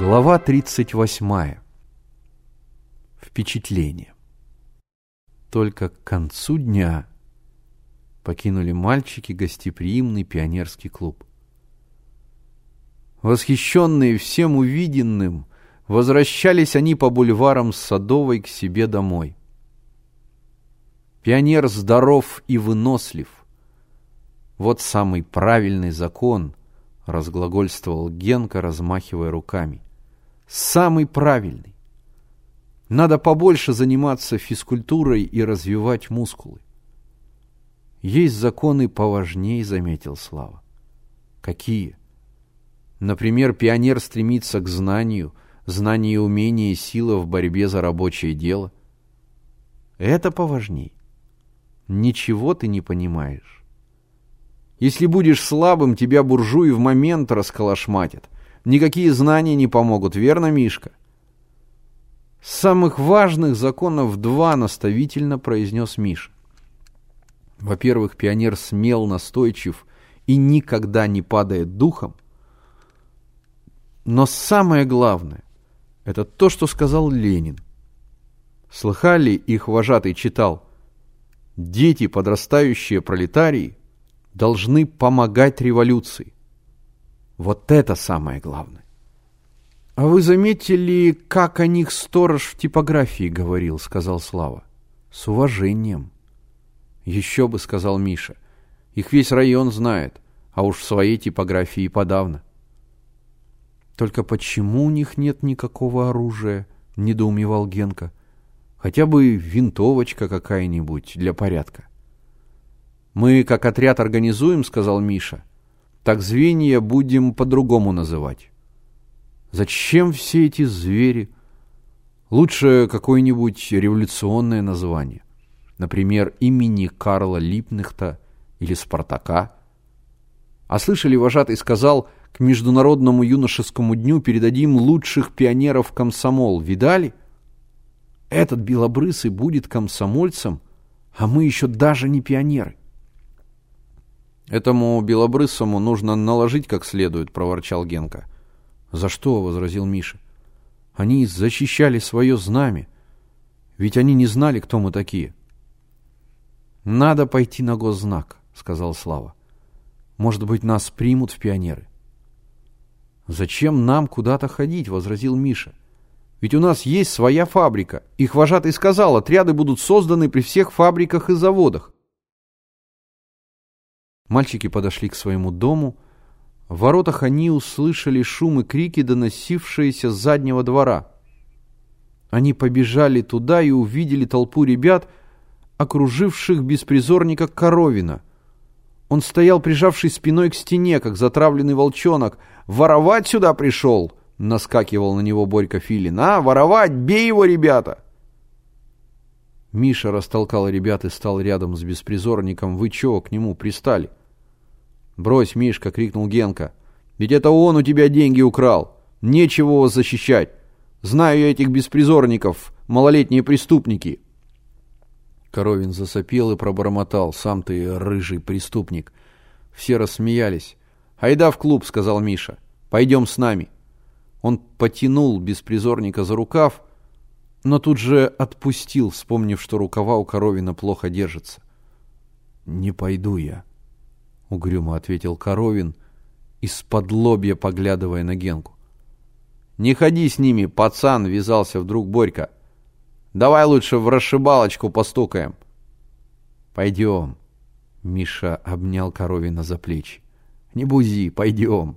Глава 38. Впечатление. Только к концу дня покинули мальчики гостеприимный пионерский клуб. Восхищенные всем увиденным, возвращались они по бульварам Садовой к себе домой. Пионер здоров и вынослив. Вот самый правильный закон, разглагольствовал Генка, размахивая руками. Самый правильный. Надо побольше заниматься физкультурой и развивать мускулы. Есть законы поважней, заметил Слава. Какие? Например, пионер стремится к знанию, знание умение и сила в борьбе за рабочее дело. Это поважней. Ничего ты не понимаешь. Если будешь слабым, тебя буржуи в момент расколошматят. Никакие знания не помогут, верно, Мишка? Самых важных законов два наставительно произнес Миша. Во-первых, пионер смел, настойчив и никогда не падает духом. Но самое главное – это то, что сказал Ленин. Слыхали, их вожатый читал «Дети, подрастающие пролетарии, должны помогать революции». Вот это самое главное. «А вы заметили, как о них сторож в типографии говорил?» – сказал Слава. «С уважением». «Еще бы», — сказал Миша. «Их весь район знает, а уж в своей типографии подавно». «Только почему у них нет никакого оружия?» — недоумевал Генка. «Хотя бы винтовочка какая-нибудь для порядка». «Мы как отряд организуем», — сказал Миша. «Так звенья будем по-другому называть». «Зачем все эти звери?» «Лучше какое-нибудь революционное название» например, имени Карла Липнехта или Спартака. А слышали, вожатый сказал, к Международному юношескому дню передадим лучших пионеров комсомол. Видали? Этот белобрысый будет комсомольцем, а мы еще даже не пионеры. Этому белобрысому нужно наложить как следует, проворчал Генка. За что? возразил Миша. Они защищали свое знамя. Ведь они не знали, кто мы такие. «Надо пойти на госзнак», — сказал Слава. «Может быть, нас примут в пионеры». «Зачем нам куда-то ходить?» — возразил Миша. «Ведь у нас есть своя фабрика. Их вожатый сказал, отряды будут созданы при всех фабриках и заводах». Мальчики подошли к своему дому. В воротах они услышали шум и крики, доносившиеся с заднего двора. Они побежали туда и увидели толпу ребят — окруживших беспризорника Коровина. Он стоял, прижавший спиной к стене, как затравленный волчонок. «Воровать сюда пришел!» — наскакивал на него Борька Филин. «А, воровать! Бей его, ребята!» Миша растолкал ребят и стал рядом с беспризорником. «Вы чего к нему пристали?» «Брось, Мишка!» — крикнул Генка. «Ведь это он у тебя деньги украл! Нечего вас защищать! Знаю я этих беспризорников, малолетние преступники!» Коровин засопел и пробормотал. «Сам ты рыжий преступник». Все рассмеялись. «Айда в клуб», — сказал Миша. «Пойдем с нами». Он потянул беспризорника за рукав, но тут же отпустил, вспомнив, что рукава у Коровина плохо держатся. «Не пойду я», — угрюмо ответил Коровин, из-под лобья поглядывая на Генку. «Не ходи с ними, пацан!» — вязался вдруг Борька. Давай лучше в расшибалочку постукаем. Пойдем. Миша обнял Коровина за плечи. Не бузи, пойдем.